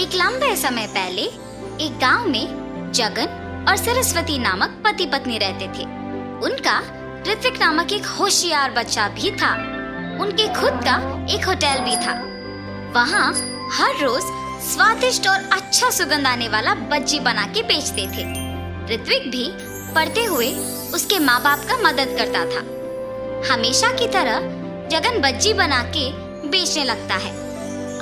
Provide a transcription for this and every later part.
एक लंबे समय पहले एक गाँव में जगन और सरस्वती नामक पति पत्नी रहते थे। उनका ऋत्विक नामक एक होशियार बच्चा भी था। उनके खुद का एक होटल भी था। वहाँ हर रोज स्वादिष्ट और अच्छा सुगंध आने वाला बज्जी बना के बेचते थे। ऋत्विक भी पढ़ते हुए उसके माँ बाप का मदद करता था। हमेशा की तरह जगन बज्जी बना के बेचने लगता है।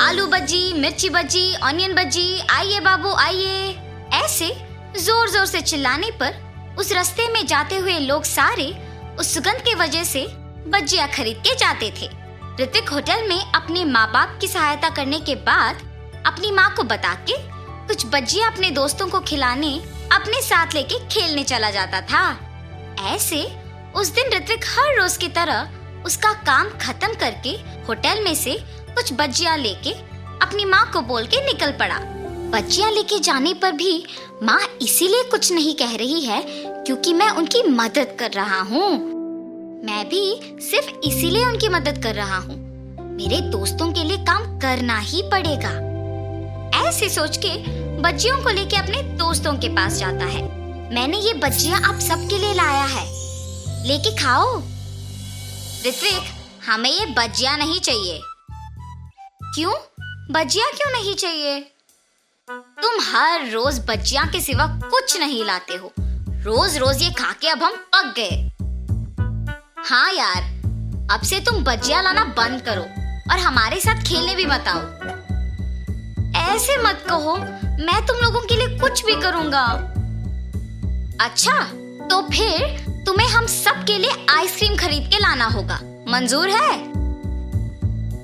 आलू बज्जी, मिर्ची बज्जी, ऑनियन बज्जी, आइए बाबू, आइए। ऐसे ज़ोर ज़ोर से चिल्लाने पर उस रास्ते में जाते हुए लोग सारे उस सुगंध के वजह से बज्जिया खरीद के जाते थे। ऋतिक होटल में अपने माँ बाप की सहायता करने के बाद अपनी माँ को बता के कुछ बज्जिया अपने दोस्तों को खिलाने, अपने साथ लेके खेलने चला जाता था। ऐसे उस दिन ऋत्विक हर रोज की तरह उसका काम खत्म करके होटल में से कुछ बज्जिया लेके अपनी माँ को बोल के निकल पड़ा। बच्चियाँ लेके जाने पर भी माँ इसीलिए कुछ नहीं कह रही है क्योंकि मैं उनकी मदद कर रहा हूँ। मैं भी सिर्फ़ इसीलिए उनकी मदद कर रहा हूँ। मेरे दोस्तों के लिए काम करना ही पड़ेगा। ऐसे सोच के बच्चियों को लेके अपने दोस्तों के पास जाता है। मैंने ये बच्चियाँ आप सबके लिए लाया है। लेके खाओ। ऋत्विक, हमें ये बज्जिया नहीं चाहिए। क्यों? बजिया क्यों नहीं चाहिए? तुम हर रोज बजिया के सिवा कुछ नहीं लाते हो। रोज रोज ये खा के अब हम पक गए। हाँ यार, अब से तुम बजिया लाना बंद करो और हमारे साथ खेलने भी मत आओ। ऐसे मत कहो, मैं तुम लोगों के लिए कुछ भी करूँगा। अच्छा तो फिर तुम्हें हम सब के लिए आइसक्रीम खरीद के लाना होगा। मंजूर है?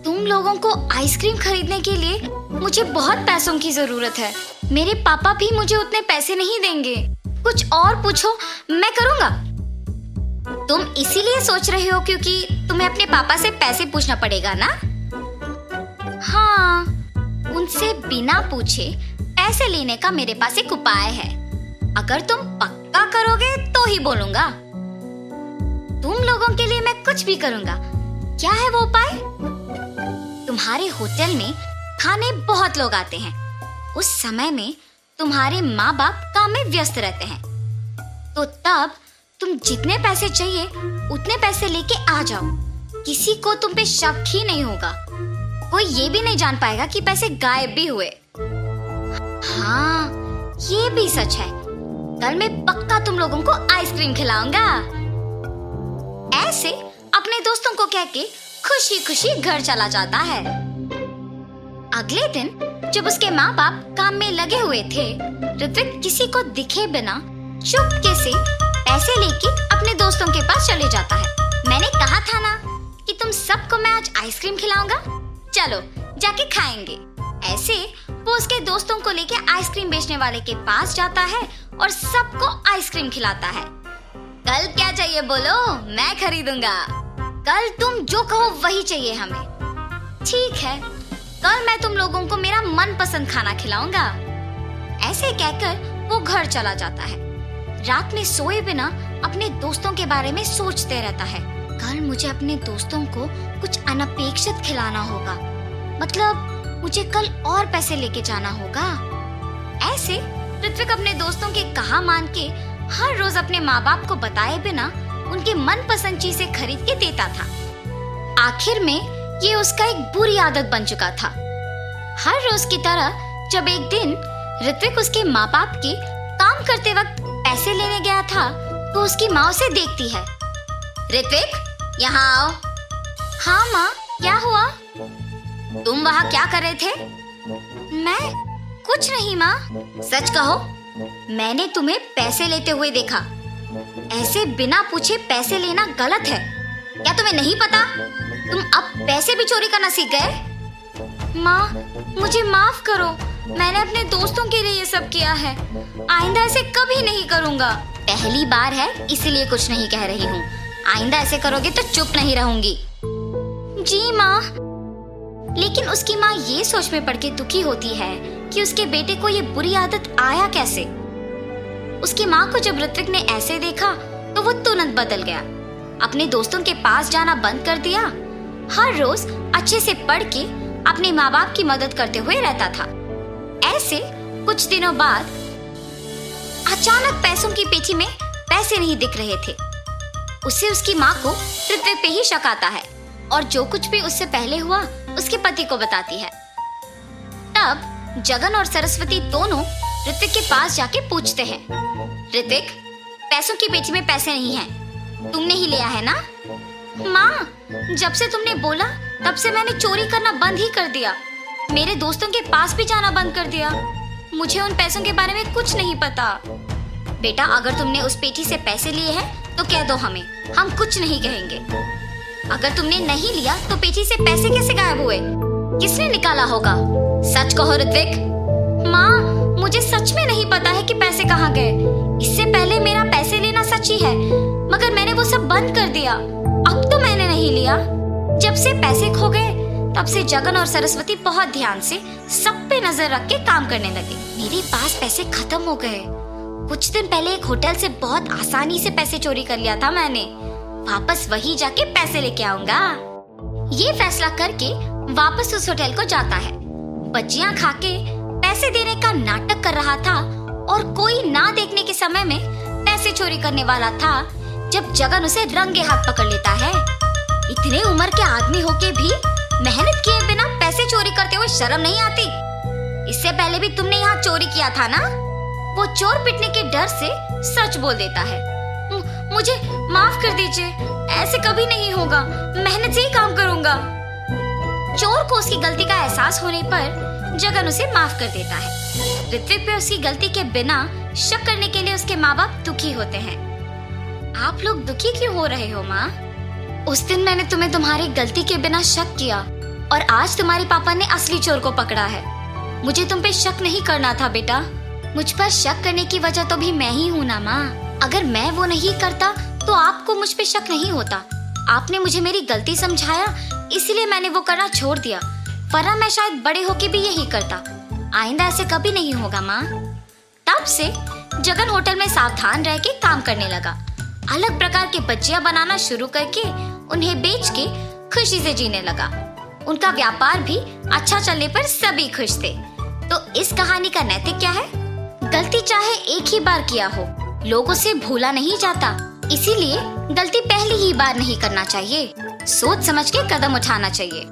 तुम लोगों को आइसक्रीम खरीदने के लिए मुझे बहुत पैसों की ज़रूरत है। मेरे पापा भी मुझे उतने पैसे नहीं देंगे। कुछ और पूछो, मैं करूँगा। तुम इसीलिए सोच रहे हो क्योंकि तुम्हें अपने पापा से पैसे पूछना पड़ेगा ना? हाँ उनसे बिना पूछे पैसे लेने का मेरे पास एक उपाय है। अगर तुम पक्का करोगे तो ही बोलूँगा। तुम लोगों के लिए मैं कुछ भी करूँगा। क्या है वो उपाय? तुम्हारे होटल में खाने बहुत लोग आते हैं। उस समय में तुम्हारे माँ बाप काम में व्यस्त रहते हैं। तो तब तुम जितने पैसे चाहिए, उतने पैसे लेके आ जाओ। किसी को तुम पे शक ही नहीं होगा। कोई ये भी नहीं जान पाएगा कि पैसे गायब भी हुए। हाँ ये भी सच है। कल मैं पक्का तुम लोगों को आइसक्रीम खिलाऊँगा। ऐसे अपने दोस्तों को कह के खुशी खुशी घर चला जाता है। अगले दिन, जब उसके माँ बाप काम में लगे हुए थे ऋत्विक किसी को दिखे बिना चुपके से पैसे लेके अपने दोस्तों के पास चले जाता है। मैंने कहा था ना कि तुम सबको मैं आज आइसक्रीम खिलाऊँगा। चलो, जाके खाएँगे। ऐसे वो उसके दोस्तों को लेके आइसक्रीम बेचने वाले के पास जाता है और सबको आइसक्रीम खिलाता है। कल क्या चाहिए बोलो? मैं खरीदूँगा। कल तुम जो कहो वही चाहिए हमें। ठीक है, कल मैं तुम लोगों को मेरा मनपसंद खाना खिलाऊँगा। ऐसे कहकर वो घर चला जाता है। रात में सोए बिना अपने दोस्तों के बारे में सोचते रहता है। कल मुझे अपने दोस्तों को कुछ अनपेक्षित खिलाना होगा। मतलब मुझे कल और पैसे लेके जाना होगा। ऐसे, ऋत्विक अपने दोस्तों के कहा मान के हर रोज अपने माँ बाप को बताए बिना उनकी मनपसंद चीज़ें खरीद के देता था। आखिर में ये उसका एक बुरी आदत बन चुका था। हर रोज की तरह जब एक दिन ऋत्विक उसके माँ बाप के काम करते वक्त पैसे लेने गया था तो उसकी माँ उसे देखती है। ऋत्विक, यहाँ आओ। हाँ माँ, क्या हुआ? तुम वहाँ क्या कर रहे थे? मैं कुछ नहीं, माँ। सच कहो, मैंने तुम्हें पैसे लेते हुए देखा। ऐसे बिना पूछे पैसे लेना गलत है। क्या तुम्हें नहीं पता? तुम अब पैसे भी चोरी करना सीख गए? माँ मुझे माफ़ करो। मैंने अपने दोस्तों के लिए ये सब किया है। आइंदा ऐसे कभी नहीं करूँगा। पहली बार है इसलिए कुछ नहीं कह रही हूँ। आइंदा ऐसे करोगे तो चुप नहीं रहूँगी। जी माँ। लेकिन उसकी माँ ये सोच में पड़ के दुखी होती है कि उसके बेटे को ये बुरी आदत आया कैसे? उसकी माँ को जब ऋत्विक ने ऐसे देखा तो वो तुरंत बदल गया। अपने दोस्तों के पास जाना बंद कर दिया। हर रोज अच्छे से पढ़ के अपने माँ बाप की मदद करते हुए रहता था। ऐसे कुछ दिनों बाद अचानक पैसों की पेटी में पैसे नहीं दिख रहे थे। उसे उसकी माँ को ऋत्विक पे ही शक आता है और जो कुछ भी उससे पहले हुआ, उसके पति को बताती है। तब जगन और सरस्वती दोनों ऋतिक के पास जाके पूछते हैं। ऋतिक, पैसों की पेटी में पैसे नहीं हैं। तुमने ही लिया है ना? माँ, जब से तुमने बोला, तब से मैंने चोरी करना बंद ही कर दिया। मेरे दोस्तों के पास भी जाना बंद कर दिया। मुझे उन पैसों के बारे में कुछ नहीं पता। बेटा, अगर तुमने उस पेटी से पैसे लिए हैं तो कह दो हमें। हम कुछ नहीं कहेंगे। अगर तुमने नहीं लिया तो पेटी से पैसे कैसे गायब हुए? किसने निकाला होगा? सच कहो ऋत्विक माँ मुझे सच में नहीं पता है कि पैसे कहाँ गए। इससे पहले मेरा पैसे लेना सच ही है, मगर मैंने वो सब बंद कर दिया। अब तो मैंने नहीं लिया। जब से पैसे खो गए, तब से जगन और सरस्वती बहुत ध्यान से सब पे नज़र रख के काम करने लगे। मेरे पास पैसे खत्म हो गए। कुछ दिन पहले एक होटल से बहुत आसानी से पैसे चोरी कर लिया था मैंने। वापस वही जाके पैसे लेके आऊँगा। ये फैसला करके वापस उस होटल को जाता है। बच्चिया खा के पैसे देने का नाटक कर रहा था और कोई ना देखने के समय में पैसे चोरी करने वाला था, जब जगन उसे रंगे हाथ पकड़ लेता है। इतने उम्र के आदमी होके भी मेहनत किए बिना पैसे चोरी करते हुए शर्म नहीं आती। इससे पहले भी तुमने यहाँ चोरी किया था ना? वो चोर पिटने के डर से सच बोल देता है। मुझे माफ़ कर दीजिए, ऐसे कभी नहीं होगा, मेहनत से ही काम करूँगा। चोर को उसकी गलती का एहसास होने पर जगन उसे माफ़ कर देता है। ऋत्विक पे उसकी गलती के बिना शक करने के लिए उसके माँ बाप दुखी होते हैं। आप लोग दुखी क्यों हो रहे हो, माँ? उस दिन मैंने तुम्हें तुम्हारी गलती के बिना शक किया और आज तुम्हारे पापा ने असली चोर को पकड़ा है। मुझे तुम पे शक नहीं करना था, बेटा। मुझ पर शक करने की वजह तो भी मैं ही हूँ ना, माँ। अगर मैं वो नहीं करता तो आपको मुझ पे शक नहीं होता। आपने मुझे मेरी गलती समझाया, इसलिए मैंने वो करना छोड़ दिया। वरना मैं शायद बड़े होके भी यही करता। आइंदा ऐसे कभी नहीं होगा, माँ। तब से जगन होटल में सावधान रह के काम करने लगा। अलग प्रकार के बच्चियाँ बनाना शुरू करके उन्हें बेच के खुशी से जीने लगा। उनका व्यापार भी अच्छा चलने पर सभी खुश थे। तो इस कहानी का नैतिक क्या है? गलती चाहे एक ही बार किया हो, लोगों से भूला नहीं जाता। इसीलिए गलती पहली ही बार नहीं करना चाहिए। सोच समझ के कदम उठाना चाहिए।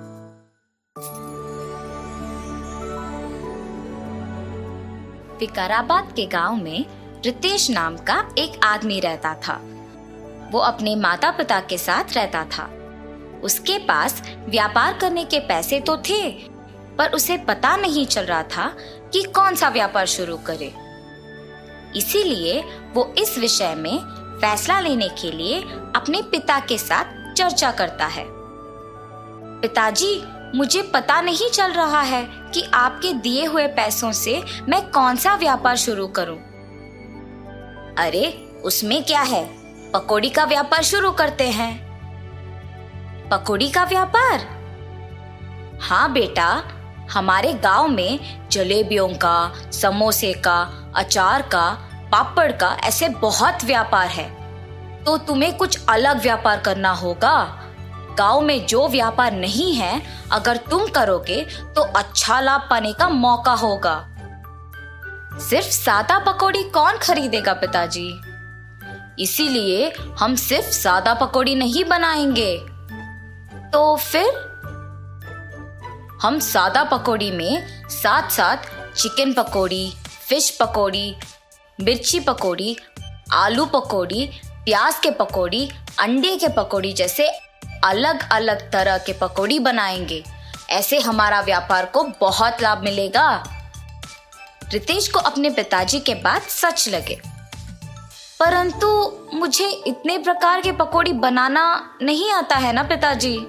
विकाराबाद के गाँव में रितेश नाम का एक आदमी रहता था। वो अपने माता पिता के साथ रहता था। उसके पास व्यापार करने के पैसे तो थे, पर उसे पता नहीं चल रहा था कि कौन सा व्यापार शुरू करे। इसीलिए वो इस विषय में फैसला लेने के लिए अपने पिता के साथ चर्चा करता है। पिताजी मुझे पता नहीं चल रहा है कि आपके दिए हुए पैसों से मैं कौन सा व्यापार शुरू करूँ। अरे, उसमें क्या है? पकौड़ी का व्यापार शुरू करते हैं। पकौड़ी का व्यापार? हाँ बेटा, हमारे गाँव में जलेबियों का, समोसे का, अचार का, पापड़ का ऐसे बहुत व्यापार है। तो तुम्हें कुछ अलग व्यापार करना होगा? गाँव में जो व्यापार नहीं है, अगर तुम करोगे तो अच्छा लाभ पाने का मौका होगा। सिर्फ़ सादा पकौड़ी कौन खरीदेगा पिताजी? इसीलिए हम सिर्फ़ सादा पकौड़ी नहीं बनाएँगे। तो फिर? हम सादा पकौड़ी में साथ साथ चिकन पकौड़ी, फ़िश पकौड़ी, मिर्ची पकौड़ी, आलू पकौड़ी, प्याज के पकौड़ी, अंडे के पकौड़ी जैसे अलग अलग तरह के पकौड़ी बनाएँगे। ऐसे हमारा व्यापार को बहुत लाभ मिलेगा। रितेश को अपने पिताजी के बात सच लगे। परंतु मुझे इतने प्रकार के पकौड़ी बनाना नहीं आता है ना पिताजी?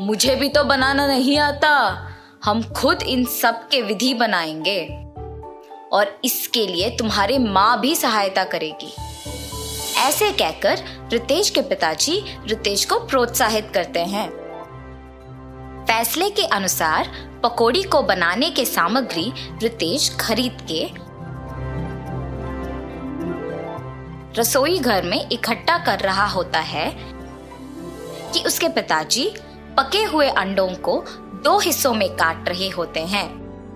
मुझे भी तो बनाना नहीं आता। हम खुद इन सब के विधि बनाएँगे। और इसके लिए तुम्हारी माँ भी सहायता करेगी। ऐसे कहकर रितेश के पिताजी रितेश को प्रोत्साहित करते हैं। फैसले के अनुसार पकौड़ी को बनाने के सामग्री रितेश खरीद के रसोई घर में इकट्ठा कर रहा होता है कि उसके पिताजी पके हुए अंडों को दो हिस्सों में काट रहे होते हैं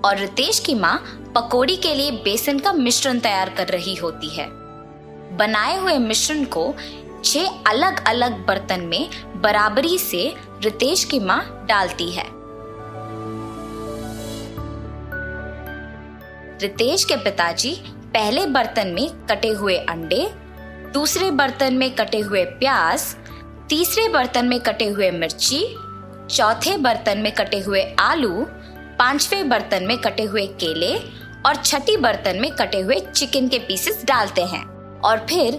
और रितेश की माँ पकोड़ी के लिए बेसन का मिश्रण तैयार कर रही होती है। बनाए हुए मिश्रण को छह अलग अलग बर्तन में बराबरी से रितेश की माँ डालती है। रितेश के पिताजी पहले बर्तन में कटे हुए अंडे, दूसरे बर्तन में कटे हुए प्याज, तीसरे बर्तन में कटे हुए मिर्ची, चौथे बर्तन में कटे हुए आलू, पाँचवें बर्तन में कटे हुए केले और छठी बर्तन में कटे हुए चिकन के पीसेस डालते हैं। और फिर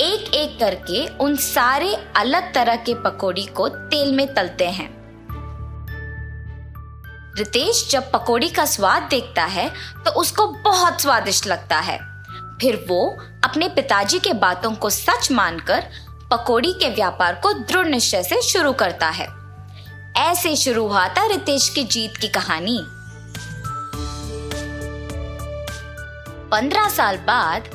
एक एक करके उन सारे अलग तरह के पकौड़ी को तेल में तलते हैं। रितेश जब पकौड़ी का स्वाद देखता है तो उसको बहुत स्वादिष्ट लगता है। फिर वो अपने पिताजी के बातों को सच मानकर पकौड़ी के व्यापार को दृढ़ निश्चय से शुरू करता है। ऐसे शुरू हुआ था रितेश की जीत की कहानी। पंद्रह साल बाद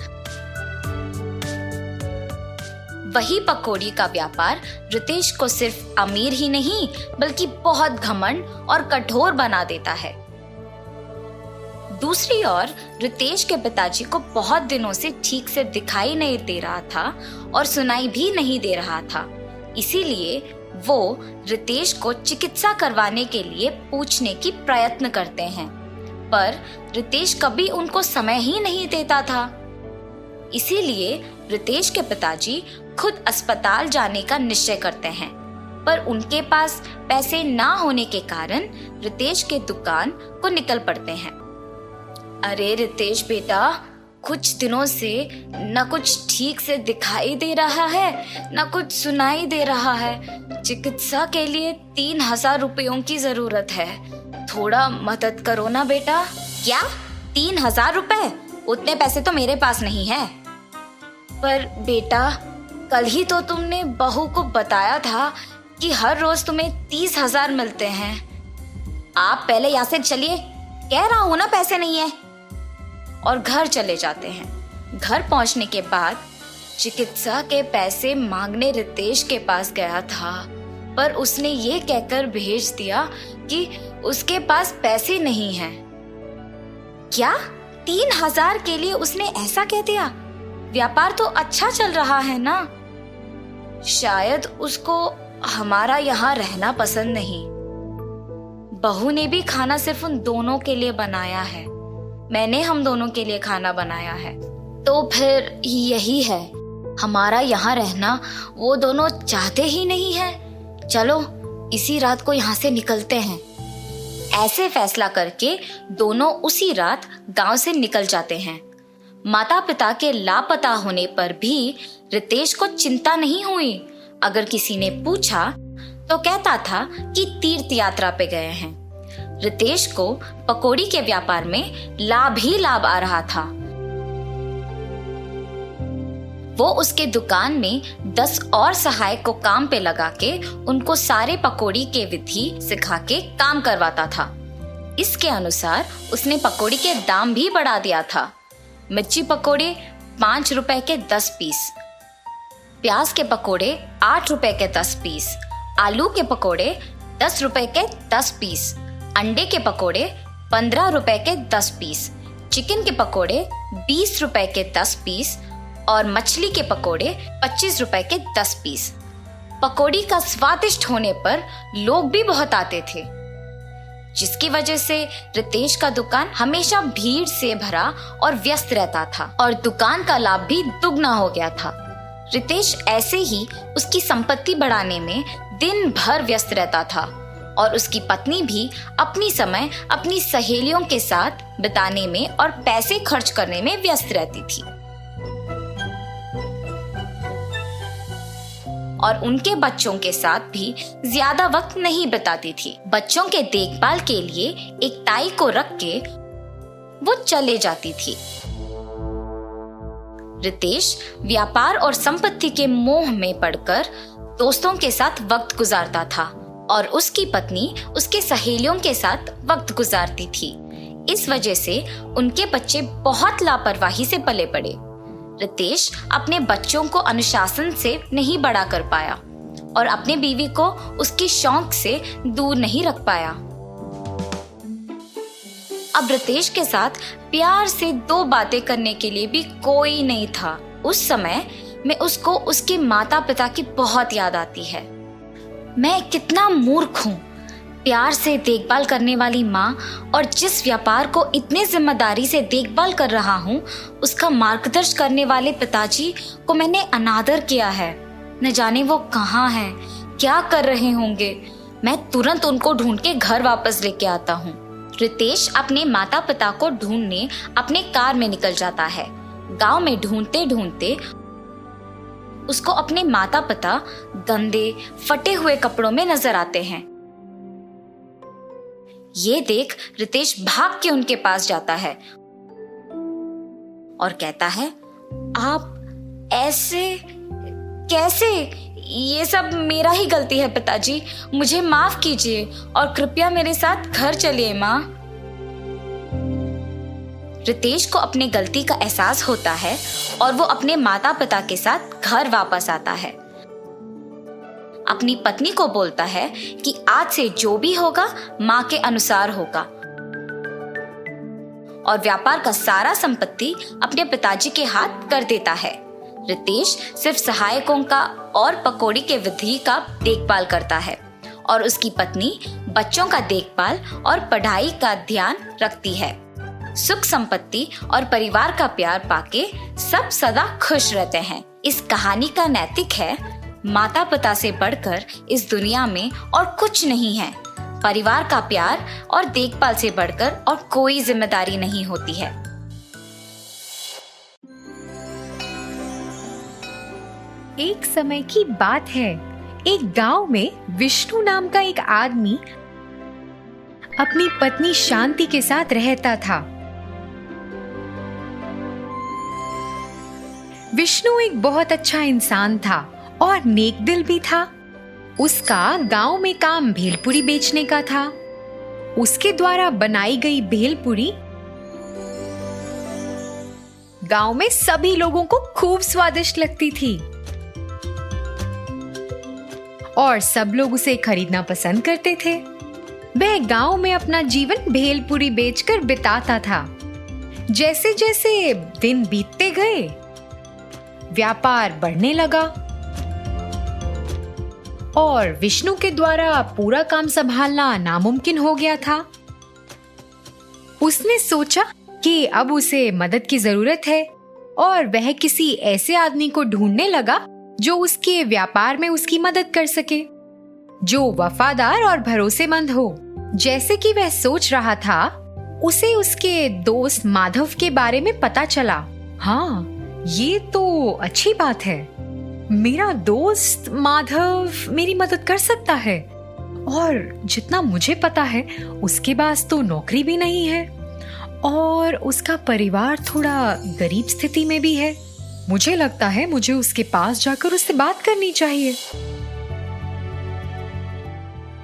वही पकौड़ी का व्यापार रितेश को सिर्फ़ अमीर ही नहीं, बल्कि बहुत घमंड और कठोर बना देता है। दूसरी ओर, रितेश के पिताजी को बहुत दिनों से ठीक से दिखाई नहीं दे रहा था और सुनाई भी नहीं दे रहा था। इसीलिए वो रितेश को चिकित्सा करवाने के लिए पूछने की प्रयत्न करते हैं, पर रितेश कभी उनको समय ही नहीं देता था। इसीलिए रितेश के पिताजी खुद अस्पताल जाने का निश्चय करते हैं। पर उनके पास पैसे ना होने के कारण रितेश के दुकान को निकल पड़ते हैं। अरे रितेश बेटा, कुछ दिनों से न कुछ ठीक से दिखाई दे रहा है, न कुछ सुनाई दे रहा है। चिकित्सा के लिए तीन हज़ार रुपयों की ज़रूरत है। थोड़ा मदद करो ना बेटा। क्या? तीन हज़ार रुपए उतने पैसे तो मेरे पास नहीं है। पर बेटा कल ही तो तुमने बहू को बताया था कि हर रोज तुम्हें तीस हज़ार मिलते हैं। आप पहले यहाँ से चलिए। कह रहा हूँ ना, पैसे नहीं है। और घर चले जाते हैं। घर पहुँचने के बाद चिकित्सा के पैसे मांगने रितेश के पास गया था। पर उसने ये कहकर भेज दिया कि उसके पास पैसे नहीं हैं। क्या? तीन हज़ार के लिए उसने ऐसा कह दिया? व्यापार तो अच्छा चल रहा है ना? शायद उसको हमारा यहाँ रहना पसंद नहीं। बहू ने भी खाना सिर्फ़ उन दोनों के लिए बनाया है। मैंने हम दोनों के लिए खाना बनाया है। तो फिर यही है। हमारा यहाँ रहना वो दोनों चाहते ही नहीं है। चलो, इसी रात को यहाँ से निकलते हैं। ऐसे फैसला करके दोनों उसी रात गाँव से निकल जाते हैं। माता पिता के लापता होने पर भी रितेश को चिंता नहीं हुई। अगर किसी ने पूछा तो कहता था कि तीर्थ यात्रा पे गए हैं। रितेश को पकोड़ी के व्यापार में लाभ ही लाभ आ रहा था। वो उसके दुकान में दस और सहायक को काम पे लगा के उनको सारे पकोड़ी के विधि सिखा के काम करवाता था। इसके अनुसार उसने पकोड़ी के दाम भी बढ़ा दिया था। मिर्ची पकोड़े पाँच रुपए के दस पीस प्याज के पकोड़े आठ रुपए के दस पीस, आलू के पकोड़े दस रुपए के दस पीस, अंडे के पकोड़े पंद्रह रुपए के दस पीस, चिकन के पकोड़े बीस रुपए के दस पीस और मछली के पकोड़े पच्चीस रुपए के दस पीस। पकोड़ी का स्वादिष्ट होने पर लोग भी बहुत आते थे। जिसकी वजह से रितेश का दुकान हमेशा भीड़ से भरा और व्यस्त रहता था और दुकान का लाभ भी दुगना हो गया था। रितेश ऐसे ही उसकी संपत्ति बढ़ाने में दिन भर व्यस्त रहता था और उसकी पत्नी भी अपनी समय अपनी सहेलियों के साथ बिताने में और पैसे खर्च करने में व्यस्त रहती थी। और उनके बच्चों के साथ भी ज़्यादा वक्त नहीं बिताती थी। बच्चों के देखभाल के लिए एक ताई को रख के वो चले जाती थी। रितेश व्यापार और संपत्ति के मोह में पड़कर दोस्तों के साथ वक्त गुजारता था और उसकी पत्नी उसके सहेलियों के साथ वक्त गुजारती थी। इस वजह से उनके बच्चे बहुत लापरवाही से पले पड़े। रितेश अपने बच्चों को अनुशासन से नहीं बड़ा कर पाया और अपने बीवी को उसकी शौक से दूर नहीं रख पाया। अब रितेश के साथ प्यार से दो बातें करने के लिए भी कोई नहीं था। उस समय में उसको उसके माता पिता की बहुत याद आती है। मैं कितना मूर्ख हूँ। प्यार से देखभाल करने वाली माँ और जिस व्यापार को इतने ज़िम्मेदारी से देखभाल कर रहा हूँ, उसका मार्गदर्शन करने वाले पिताजी को मैंने अनादर किया है। न जाने वो कहाँ है, क्या कर रहे होंगे। मैं तुरंत उनको ढूंढ के घर वापस लेके आता हूँ। रितेश अपने माता पिता को ढूँढने अपने कार में निकल जाता है। गाँव में ढूंढते ढूंढते उसको अपने माता पिता गंदे, फटे हुए कपड़ों में नज़र आते हैं। ये देख रितेश भाग के उनके पास जाता है और कहता है, आप ऐसे, कैसे ये सब मेरा ही गलती है पिताजी। मुझे माफ़ कीजिए और कृपया मेरे साथ घर चलिए, माँ। रितेश को अपने गलती का एहसास होता है और वो अपने माता पिता के साथ घर वापस आता है। अपनी पत्नी को बोलता है कि आज से जो भी होगा, माँ के अनुसार होगा। और व्यापार का सारा संपत्ति अपने पिताजी के हाथ कर देता है। रितेश सिर्फ़ सहायकों का और पकौड़ी के विधि का देखभाल करता है और उसकी पत्नी बच्चों का देखभाल और पढ़ाई का ध्यान रखती है। सुख संपत्ति और परिवार का प्यार पाके सब सदा खुश रहते हैं। इस कहानी का नैतिक है माता पिता से बढ़कर इस दुनिया में और कुछ नहीं है। परिवार का प्यार और देखभाल से बढ़कर और कोई ज़िम्मेदारी नहीं होती है। एक समय की बात है। एक गाँव में विष्णु नाम का एक आदमी अपनी पत्नी शांति के साथ रहता था। विष्णु एक बहुत अच्छा इंसान था और नेक दिल भी था। उसका गाँव में काम भेलपुरी बेचने का था। उसके द्वारा बनाई गई भेलपुरी गाँव में सभी लोगों को खूब स्वादिष्ट लगती थी। और सब लोग उसे खरीदना पसंद करते थे। वह गाँव में अपना जीवन भेलपुरी बेचकर बिताता था। जैसे जैसे दिन बीतते गए, व्यापार बढ़ने लगा और विष्णु के द्वारा पूरा काम संभालना नामुमकिन हो गया था। उसने सोचा कि अब उसे मदद की ज़रूरत है और वह किसी ऐसे आदमी को ढूँढने लगा जो उसके व्यापार में उसकी मदद कर सके, जो वफादार और भरोसेमंद हो। जैसे कि वह सोच रहा था, उसे उसके दोस्त माधव के बारे में पता चला। हाँ ये तो अच्छी बात है। मेरा दोस्त माधव मेरी मदद कर सकता है। और जितना मुझे पता है, उसके पास तो नौकरी भी नहीं है। और उसका परिवार थोड़ा गरीब स्थिति में भी है। मुझे लगता है मुझे उसके पास जाकर उससे बात करनी चाहिए।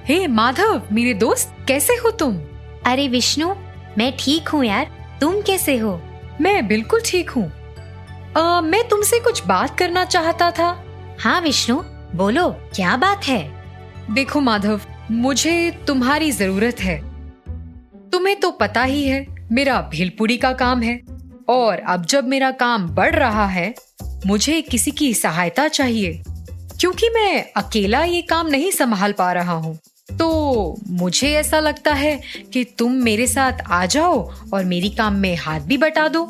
हे hey, माधव मेरे दोस्त कैसे हो तुम? अरे विष्णु मैं ठीक हूँ यार। तुम कैसे हो? मैं बिल्कुल ठीक हूँ। मैं तुमसे कुछ बात करना चाहता था। हाँ विष्णु बोलो क्या बात है? देखो माधव मुझे तुम्हारी ज़रूरत है। तुम्हें तो पता ही है मेरा भेलपुरी का काम है। और अब जब मेरा काम बढ़ रहा है, मुझे किसी की सहायता चाहिए। क्योंकि मैं अकेला ये काम नहीं संभाल पा रहा हूँ तो मुझे ऐसा लगता है कि तुम मेरे साथ आ जाओ और मेरी काम में हाथ भी बटा दो।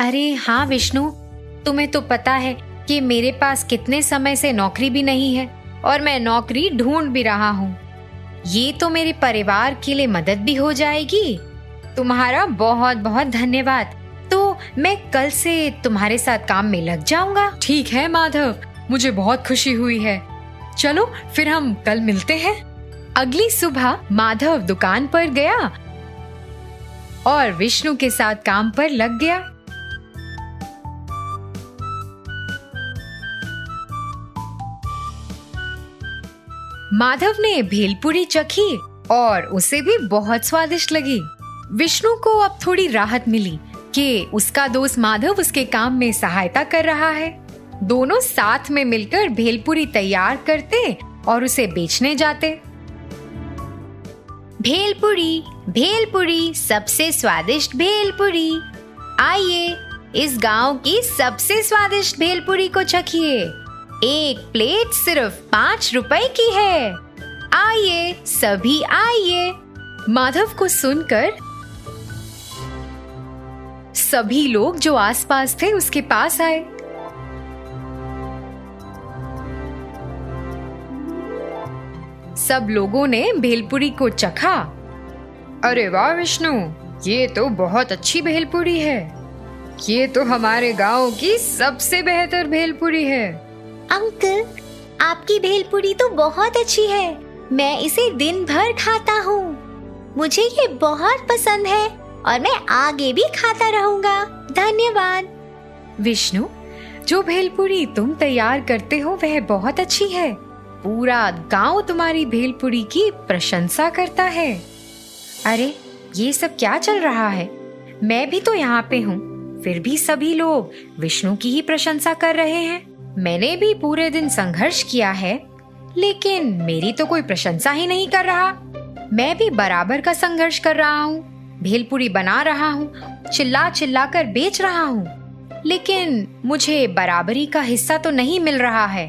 अरे हाँ विष्णु, तुम्हें तो पता है कि मेरे पास कितने समय से नौकरी भी नहीं है और मैं नौकरी ढूंढ भी रहा हूँ। ये तो मेरे परिवार के लिए मदद भी हो जाएगी। तुम्हारा बहुत बहुत धन्यवाद। तो मैं कल से तुम्हारे साथ काम में लग जाऊँगा। ठीक है, माधव। मुझे बहुत खुशी हुई है। चलो, फिर हम कल मिलते हैं। अगली सुबह माधव दुकान पर गया और विष्णु के साथ काम पर लग गया। माधव ने भेलपुरी चखी और उसे भी बहुत स्वादिष्ट लगी। विष्णु को अब थोड़ी राहत मिली। कि उसका दोस्त माधव उसके काम में सहायता कर रहा है। दोनों साथ में मिलकर भेलपुरी तैयार करते और उसे बेचने जाते। भेलपुरी भेलपुरी, सबसे स्वादिष्ट भेलपुरी। आइए इस गाँव की सबसे स्वादिष्ट भेलपुरी को चखिए। एक प्लेट सिर्फ़ पाँच रुपए की है। आइए, सभी आइए। माधव को सुनकर सभी लोग जो आसपास थे उसके पास आए। सब लोगों ने भेलपुरी को चखा। अरे वाह, विष्णु, ये तो बहुत अच्छी भेलपुरी है। ये तो हमारे गाँव की सबसे बेहतर भेलपुरी है। अंकल, आपकी भेलपुरी तो बहुत अच्छी है। मैं इसे दिन भर खाता हूँ। मुझे ये बहुत पसंद है। और मैं आगे भी खाता रहूँगा। धन्यवाद। विष्णु, जो भेलपुरी तुम तैयार करते हो, वह बहुत अच्छी है। पूरा गाँव तुम्हारी भेलपुरी की प्रशंसा करता है। अरे, ये सब क्या चल रहा है? मैं भी तो यहाँ पे हूँ। फिर भी सभी लोग विष्णु की ही प्रशंसा कर रहे हैं। मैंने भी पूरे दिन संघर्ष किया है, लेकिन मेरी तो कोई प्रशंसा ही नहीं कर रहा। मैं भी बराबर का संघर्ष कर रहा हूँ। भेलपुरी बना रहा हूँ चिल्ला चिल्ला कर बेच रहा हूँ। लेकिन मुझे बराबरी का हिस्सा तो नहीं मिल रहा है।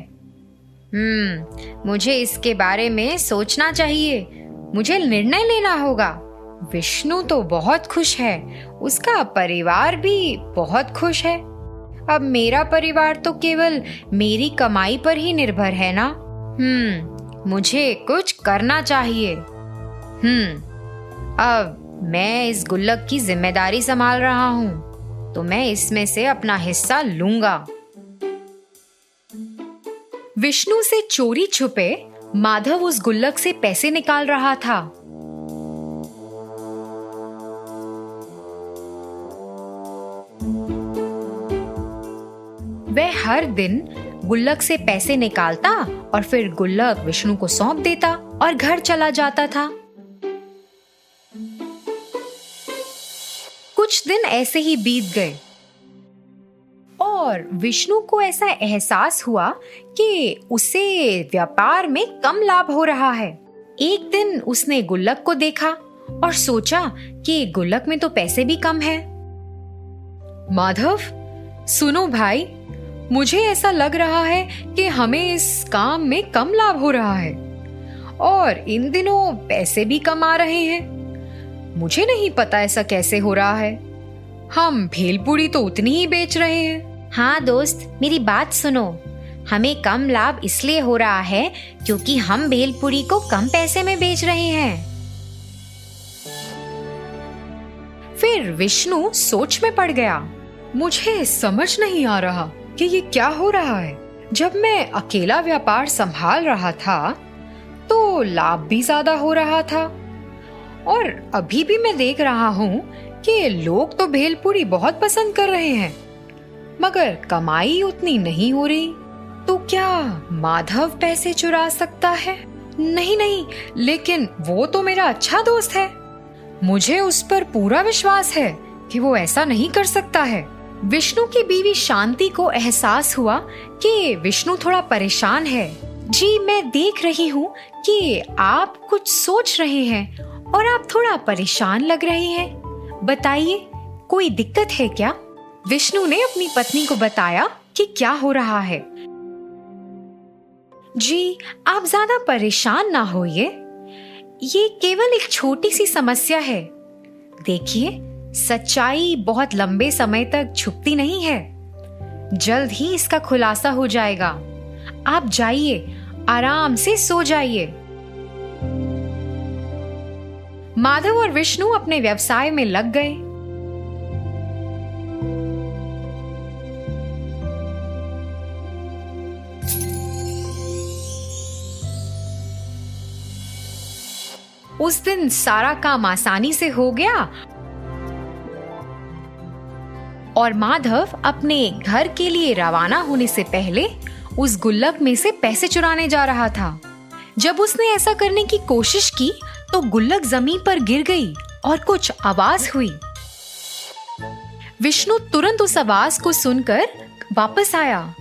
हम्म मुझे इसके बारे में सोचना चाहिए। मुझे निर्णय लेना होगा। विष्णु तो बहुत खुश है। उसका परिवार भी बहुत खुश है। अब मेरा परिवार तो केवल मेरी कमाई पर ही निर्भर है ना? हम्म मुझे कुछ करना चाहिए। हम्म अब मैं इस गुल्लक की ज़िम्मेदारी संभाल रहा हूँ तो मैं इसमें से अपना हिस्सा लूँगा। विष्णु से चोरी छुपे माधव उस गुल्लक से पैसे निकाल रहा था। वह हर दिन गुल्लक से पैसे निकालता और फिर गुल्लक विष्णु को सौंप देता और घर चला जाता था। कुछ दिन ऐसे ही बीत गए। और विष्णु को ऐसा एहसास हुआ कि उसे व्यापार में कम लाभ हो रहा है। एक दिन उसने गुल्लक को देखा और सोचा कि गुल्लक में तो पैसे भी कम है। माधव, सुनो भाई, मुझे ऐसा लग रहा है कि हमें इस काम में कम लाभ हो रहा है। और इन दिनों पैसे भी कम आ रहे हैं। मुझे नहीं पता ऐसा कैसे हो रहा है। हम भेलपुरी तो उतनी ही बेच रहे हैं। हाँ दोस्त मेरी बात सुनो। हमें कम लाभ इसलिए हो रहा है क्योंकि हम भेलपुरी को कम पैसे में बेच रहे हैं। फिर विष्णु सोच में पड़ गया। मुझे समझ नहीं आ रहा कि ये क्या हो रहा है। जब मैं अकेला व्यापार संभाल रहा था तो लाभ भी ज़्यादा हो रहा था। और अभी भी मैं देख रहा हूँ कि लोग तो भेलपुरी बहुत पसंद कर रहे हैं। मगर कमाई उतनी नहीं हो रही तो क्या माधव पैसे चुरा सकता है? नहीं नहीं, लेकिन वो तो मेरा अच्छा दोस्त है। मुझे उस पर पूरा विश्वास है कि वो ऐसा नहीं कर सकता है। विष्णु की बीवी शांति को एहसास हुआ कि विष्णु थोड़ा परेशान है। जी, मैं देख रही हूँ कि आप कुछ सोच रहे हैं और आप थोड़ा परेशान लग रहे हैं। बताइए, कोई दिक्कत है क्या? विष्णु ने अपनी पत्नी को बताया कि क्या हो रहा है। जी, आप ज़्यादा परेशान ना होइए। ये केवल एक छोटी सी समस्या है। देखिए, सच्चाई बहुत लंबे समय तक छुपती नहीं है। जल्द ही इसका खुलासा हो जाएगा। आप जाइए, आराम से सो जाइए। माधव और विष्णु अपने व्यवसाय में लग गए। उस दिन सारा काम आसानी से हो गया और माधव अपने घर के लिए रवाना होने से पहले उस गुल्लक में से पैसे चुराने जा रहा था। जब उसने ऐसा करने की कोशिश की तो गुल्लक ज़मीन पर गिर गई और कुछ आवाज़ हुई। विष्णु तुरंत उस आवाज़ को सुनकर वापस आया।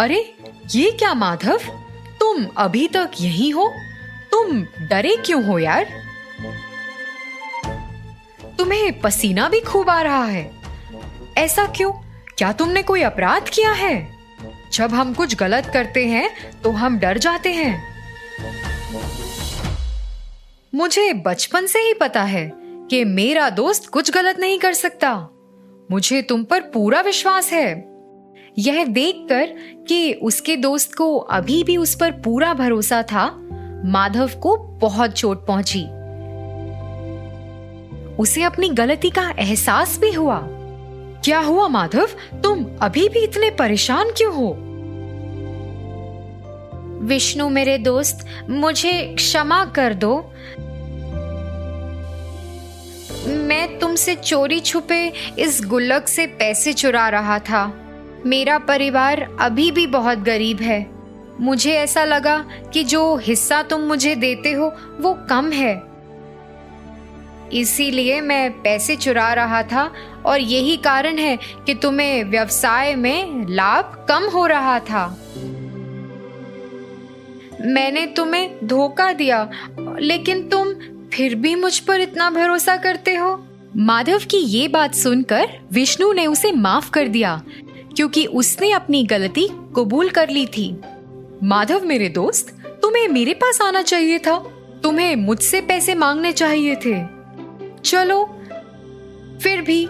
अरे, ये क्या माधव? तुम अभी तक यही हो? तुम डरे क्यों हो यार? तुम्हें पसीना भी खूब आ रहा है। ऐसा क्यों? क्या तुमने कोई अपराध किया है? जब हम कुछ गलत करते हैं तो हम डर जाते हैं। मुझे बचपन से ही पता है कि मेरा दोस्त कुछ गलत नहीं कर सकता। मुझे तुम पर पूरा विश्वास है। यह देखकर कि उसके दोस्त को अभी भी उस पर पूरा भरोसा था, माधव को बहुत चोट पहुँची। उसे अपनी गलती का एहसास भी हुआ। क्या हुआ माधव? तुम अभी भी इतने परेशान क्यों हो? विष्णु, मेरे दोस्त, मुझे क्षमा कर दो। मैं तुमसे चोरी छुपे इस गुल्लक से पैसे चुरा रहा था। मेरा परिवार अभी भी बहुत गरीब है। मुझे ऐसा लगा कि जो हिस्सा तुम मुझे देते हो, वो कम है। इसीलिए मैं पैसे चुरा रहा था और यही कारण है कि तुम्हें व्यवसाय में लाभ कम हो रहा था। मैंने तुम्हें धोखा दिया, लेकिन तुम फिर भी मुझ पर इतना भरोसा करते हो? माधव की ये बात सुनकर विष्णु ने उसे माफ़ कर दिया, क्योंकि उसने अपनी गलती कबूल कर ली थी। माधव मेरे दोस्त, तुम्हें मेरे पास आना चाहिए था। तुम्हें मुझसे पैसे मांगने चाहिए थे। चलो, फिर भी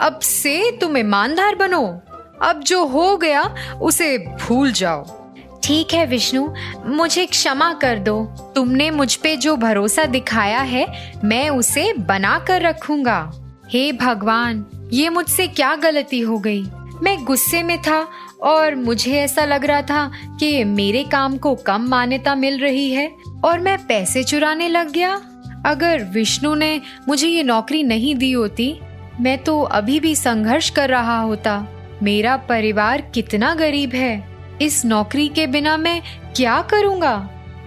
अब से तुम ईमानदार बनो। अब जो हो गया, उसे भूल जाओ। ठीक है, विष्णु, मुझे क्षमा कर दो। तुमने मुझ पे जो भरोसा दिखाया है, मैं उसे बना कर रखूँगा। हे भगवान, ये मुझसे क्या गलती हो गई? मैं गुस्से में था और मुझे ऐसा लग रहा था कि मेरे काम को कम मान्यता मिल रही है और मैं पैसे चुराने लग गया। अगर विष्णु ने मुझे ये नौकरी नहीं दी होती मैं तो अभी भी संघर्ष कर रहा होता। मेरा परिवार कितना गरीब है। इस नौकरी के बिना मैं क्या करूँगा?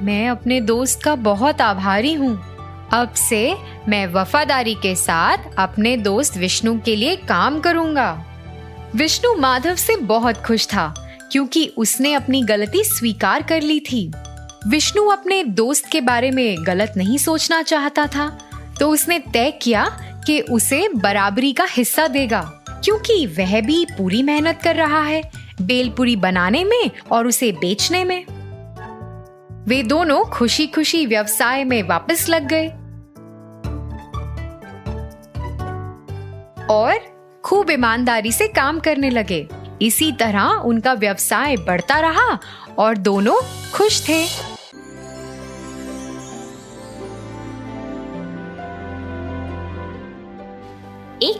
मैं अपने दोस्त का बहुत आभारी हूँ। अब से मैं वफादारी के साथ अपने दोस्त विष्णु के लिए काम करूँगा। विष्णु माधव से बहुत खुश था, क्योंकि उसने अपनी गलती स्वीकार कर ली थी। विष्णु अपने दोस्त के बारे में गलत नहीं सोचना चाहता था तो उसने तय किया कि उसे बराबरी का हिस्सा देगा, क्योंकि वह भी पूरी मेहनत कर रहा है बेलपुरी बनाने में और उसे बेचने में। वे दोनों खुशी खुशी व्यवसाय में वापस लग गए। और खूब ईमानदारी से काम करने लगे। इसी तरह उनका व्यवसाय बढ़ता रहा और दोनों खुश थे।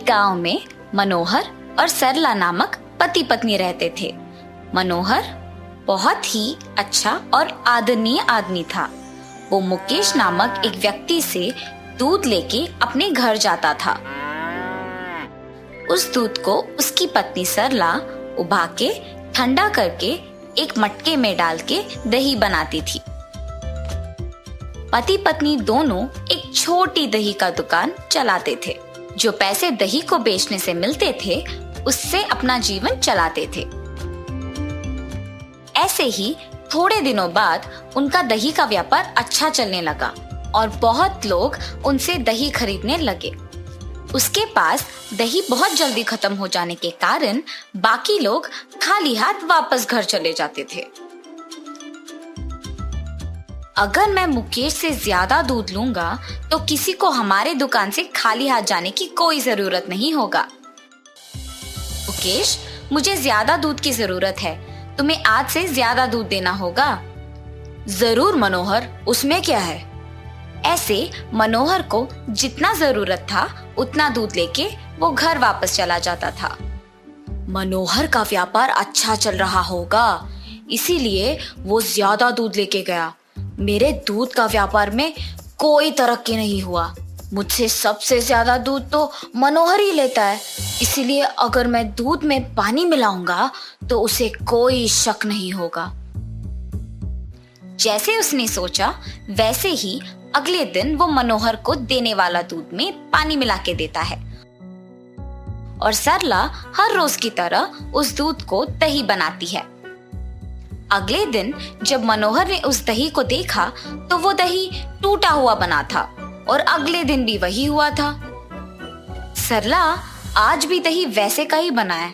गाँव में मनोहर और सरला नामक पति पत्नी रहते थे। मनोहर बहुत ही अच्छा और आदरणीय आदमी था। वो मुकेश नामक एक व्यक्ति से दूध लेके अपने घर जाता था। उस दूध को उसकी पत्नी सरला उबा के ठंडा करके एक मटके में डाल के दही बनाती थी। पति पत्नी दोनों एक छोटी दही का दुकान चलाते थे। जो पैसे दही को बेचने से मिलते थे, उससे अपना जीवन चलाते थे। ऐसे ही थोड़े दिनों बाद उनका दही का व्यापार अच्छा चलने लगा और बहुत लोग उनसे दही खरीदने लगे। उसके पास दही बहुत जल्दी खत्म हो जाने के कारण बाकी लोग खाली हाथ वापस घर चले जाते थे। अगर मैं मुकेश से ज़्यादा दूध लूँगा तो किसी को हमारे दुकान से खाली हाथ जाने की कोई ज़रूरत नहीं होगा। मुकेश, मुझे ज़्यादा दूध की ज़रूरत है। तुम्हें आज से ज़्यादा दूध देना होगा। ज़रूर, मनोहर। उसमें क्या है? ऐसे, मनोहर को जितना ज़रूरत था, उतना दूध लेके वो घर वापस चला जाता था। मनोहर का व्यापार अच्छा चल रहा होगा। इसीलिए वो ज़्यादा दूध लेके गया। मेरे दूध का व्यापार में कोई तरक्की नहीं हुआ। मुझसे सबसे ज़्यादा दूध तो मनोहर ही लेता है। इसीलिए अगर मैं दूध में पानी मिलाऊँगा तो उसे कोई शक नहीं होगा। जैसे उसने सोचा, वैसे ही अगले दिन वो मनोहर को देने वाला दूध में पानी मिला के देता है। और सरला हर रोज की तरह उस दूध को दही बनाती है। अगले दिन जब मनोहर ने उस दही को देखा तो वो दही टूटा हुआ बना था और अगले दिन भी वही हुआ था। सरला, आज भी दही वैसे का ही बना है।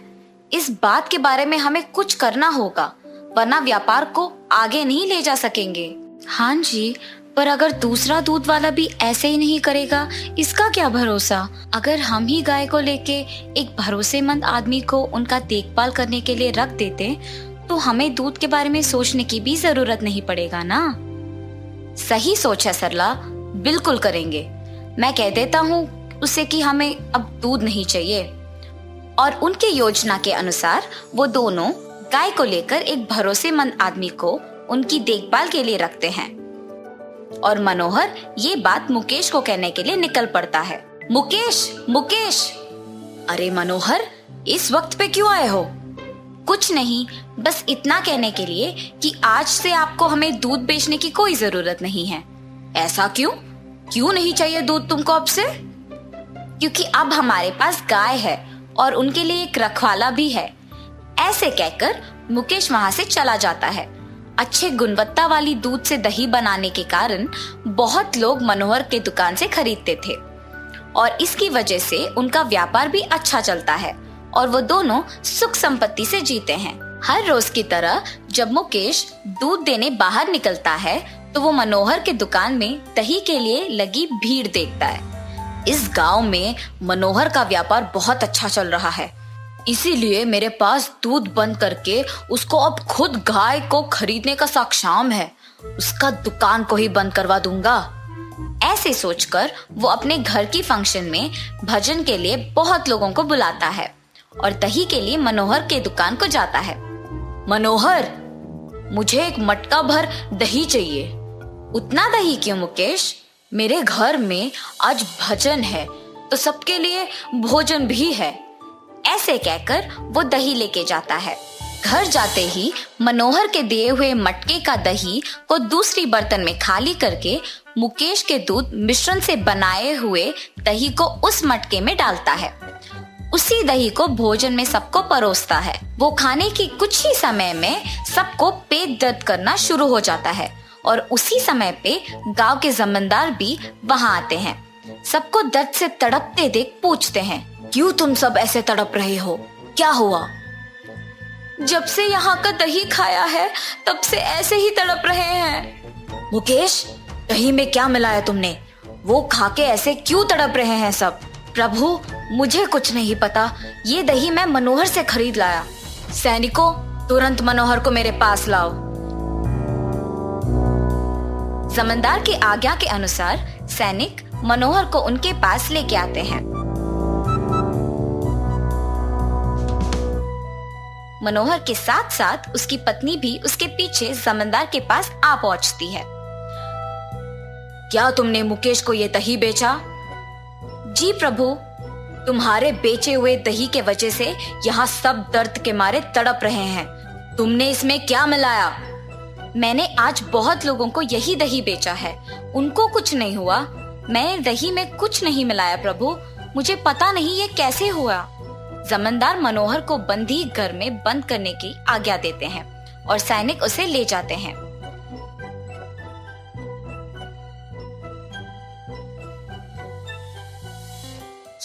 इस बात के बारे में हमें कुछ करना होगा, वरना व्यापार को आगे नहीं ले जा सकेंगे। हाँ जी, पर अगर दूसरा दूध वाला भी ऐसे ही नहीं करेगा, इसका क्या भरोसा? अगर हम ही गाय को लेके एक भरोसेमंद आदमी को उनका देखभाल करने के लिए रख देते तो हमें दूध के बारे में सोचने की भी ज़रूरत नहीं पड़ेगा ना? सही सोच है सरला, बिल्कुल करेंगे। मैं कह देता हूँ उसे कि हमें अब दूध नहीं चाहिए। और उनके योजना के अनुसार वो दोनों गाय को लेकर एक भरोसेमंद आदमी को उनकी देखभाल के लिए रखते हैं। और मनोहर ये बात मुकेश को कहने के लिए निकल पड़ता है। मुकेश मुकेश! अरे मनोहर, इस वक्त पे क्यों आए हो? कुछ नहीं, बस इतना कहने के लिए कि आज से आपको हमें दूध बेचने की कोई ज़रूरत नहीं है। ऐसा क्यों? क्यों नहीं चाहिए दूध तुमको अब से? क्योंकि अब हमारे पास गाय है और उनके लिए एक रखवाला भी है। ऐसे कहकर मुकेश वहाँ से चला जाता है। अच्छे गुणवत्ता वाली दूध से दही बनाने के कारण बहुत लोग मनोहर के दुकान से खरीदते थे। और इसकी वजह से उनका व्यापार भी अच्छा चलता है। और वो दोनों सुख संपत्ति से जीते हैं। हर रोज की तरह जब मुकेश दूध देने बाहर निकलता है तो वो मनोहर के दुकान में दही के लिए लगी भीड़ देखता है। इस गाँव में मनोहर का व्यापार बहुत अच्छा चल रहा है। इसीलिए मेरे पास दूध बंद करके उसको अब खुद गाय को खरीदने का साक्षाम है। उसका दुकान को ही बंद करवा दूँगा। ऐसे सोचकर वो अपने घर की फ़ंक्शन में भजन के लिए बहुत लोगों को बुलाता है। और दही के लिए मनोहर के दुकान को जाता है। मनोहर, मुझे एक मटका भर दही चाहिए। उतना दही क्यों, मुकेश? मेरे घर में आज भजन है तो सबके लिए भोजन भी है। ऐसे कहकर वो दही लेके जाता है। घर जाते ही मनोहर के दिए हुए मटके का दही को दूसरी बर्तन में खाली करके मुकेश के दूध मिश्रण से बनाए हुए दही को उस मटके में डालता है। उसी दही को भोजन में सबको परोसता है। वो खाने की कुछ ही समय में सबको पेट दर्द करना शुरू हो जाता है और उसी समय पे गाँव के जमींदार भी वहाँ आते हैं। सबको दर्द से तड़पते देख पूछते हैं, क्यों तुम सब ऐसे तड़प रहे हो? क्या हुआ? जब से यहाँ का दही खाया है, तब से ऐसे ही तड़प रहे हैं। मुकेश, दही में क्या मिलाया तुमने? वो खा के ऐसे क्यों तड़प रहे हैं सब? प्रभु, मुझे कुछ नहीं पता। ये दही मैं मनोहर से खरीद लाया। सैनिकों, तुरंत मनोहर को मेरे पास लाओ। जमींदार की आज्ञा के अनुसार, सैनिक मनोहर को उनके पास लेके आते हैं। मनोहर के साथ साथ उसकी पत्नी भी उसके पीछे जमींदार के पास आ पहुँचती है। क्या तुमने मुकेश को ये दही बेचा? जी प्रभु, तुम्हारे बेचे हुए दही के वजह से यहाँ सब दर्द के मारे तड़प रहे हैं। तुमने इसमें क्या मिलाया? मैंने आज बहुत लोगों को यही दही बेचा है। उनको कुछ नहीं हुआ। मैं दही में कुछ नहीं मिलाया प्रभु। मुझे पता नहीं ये कैसे हुआ। जमींदार मनोहर को बंदी घर में बंद करने की आज्ञा देते हैं और सैनिक उसे ले जाते हैं।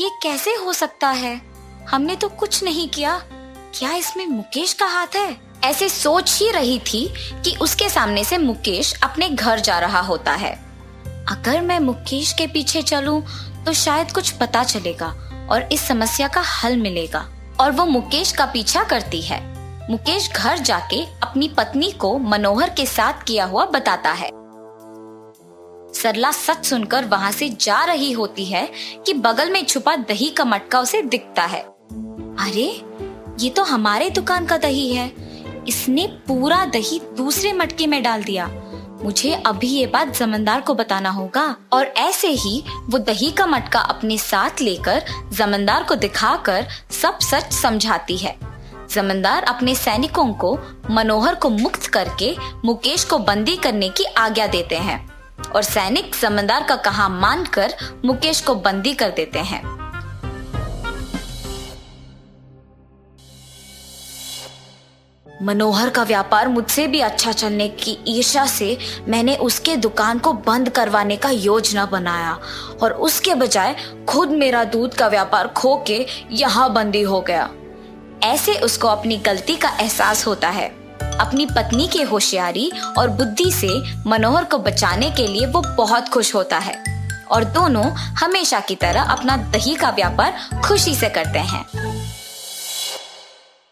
ये कैसे हो सकता है? हमने तो कुछ नहीं किया। क्या इसमें मुकेश का हाथ है? ऐसे सोच ही रही थी कि उसके सामने से मुकेश अपने घर जा रहा होता है। अगर मैं मुकेश के पीछे चलूँ तो शायद कुछ पता चलेगा और इस समस्या का हल मिलेगा। और वो मुकेश का पीछा करती है। मुकेश घर जाके अपनी पत्नी को मनोहर के साथ किया हुआ बताता है। सरला सच सुनकर वहाँ से जा रही होती है कि बगल में छुपा दही का मटका उसे दिखता है। अरे, ये तो हमारे दुकान का दही है। इसने पूरा दही दूसरे मटके में डाल दिया। मुझे अभी ये बात जमींदार को बताना होगा। और ऐसे ही वो दही का मटका अपने साथ लेकर जमींदार को दिखाकर सब सच समझाती है। जमींदार अपने सैनिकों को, मनोहर को मुक्त करके मुकेश को बंदी करने की आज्ञा देते हैं। और सैनिक जमींदार का कहा मानकर मुकेश को बंदी कर देते हैं। मनोहर का व्यापार मुझसे भी अच्छा चलने की ईर्षा से मैंने उसके दुकान को बंद करवाने का योजना बनाया और उसके बजाय खुद मेरा दूध का व्यापार खो के यहाँ बंदी हो गया। ऐसे उसको अपनी गलती का एहसास होता है। अपनी पत्नी के होशियारी और बुद्धि से मनोहर को बचाने के लिए वो बहुत खुश होता है। और दोनों हमेशा की तरह अपना दही का व्यापार खुशी से करते हैं।